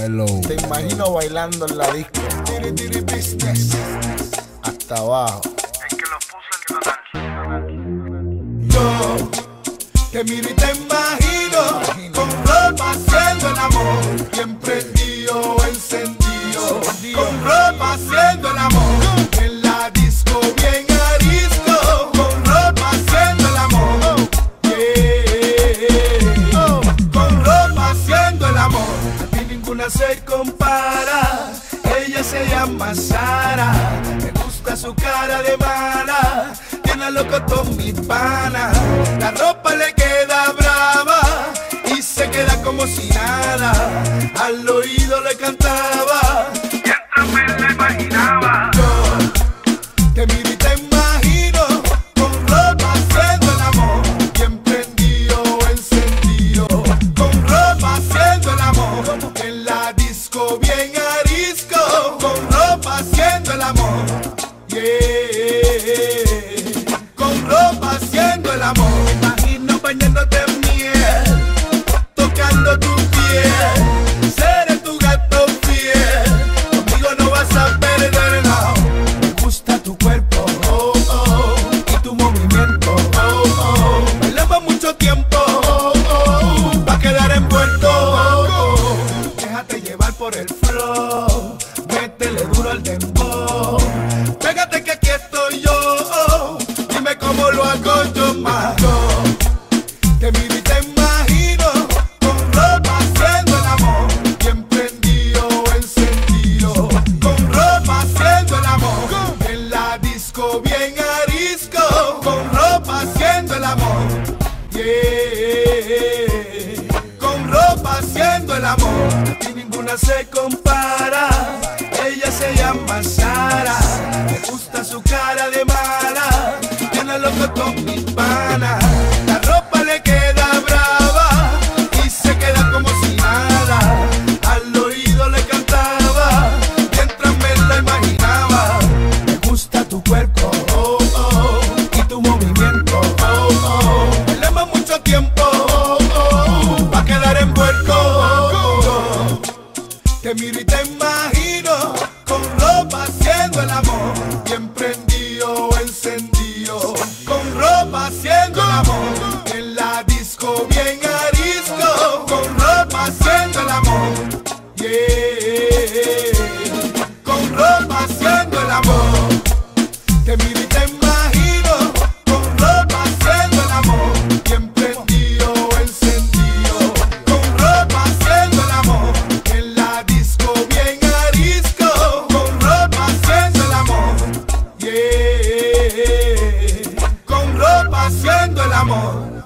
Te imagino bailando en la disco. Hasta abajo. El que lo puso el Yo te miro y te imagino con ropa haciendo el amor. Bien ninguna se compara. Ella se llama Sara. Me gusta su cara de mala. Tiene loco con mi pana. La ropa le queda brava. Y se queda como si nada. Al oído le cantaba. Mientras me la imaginaba. Bien arisco, con ropa haciendo el amor, yeah, con ropa haciendo el amor, métele duro al dembow. Pégate que aquí estoy yo, dime cómo lo hago yo más. Miro y te imagino con ropa haciendo el amor, bien prendido, encendido, con ropa haciendo el amor, en la disco bien arisco, con ropa haciendo el amor, yeah, con ropa haciendo el amor, y ninguna se compara, se llama Sara, me gusta su cara de mala, tiene loco con mi pana, la ropa le queda brava y se queda como si nada, al oído le cantaba, mientras me la imaginaba, me gusta tu cuerpo, oh, oh, y tu movimiento, oh, oh, mucho tiempo, oh, quedar oh, oh. Te miro y te imagino ropa haciendo el amor, bien prendido, encendido, con ropa haciendo el amor, en la disco bien arisco, con ropa haciendo el amor, yeah, con ropa haciendo el amor. Yeah,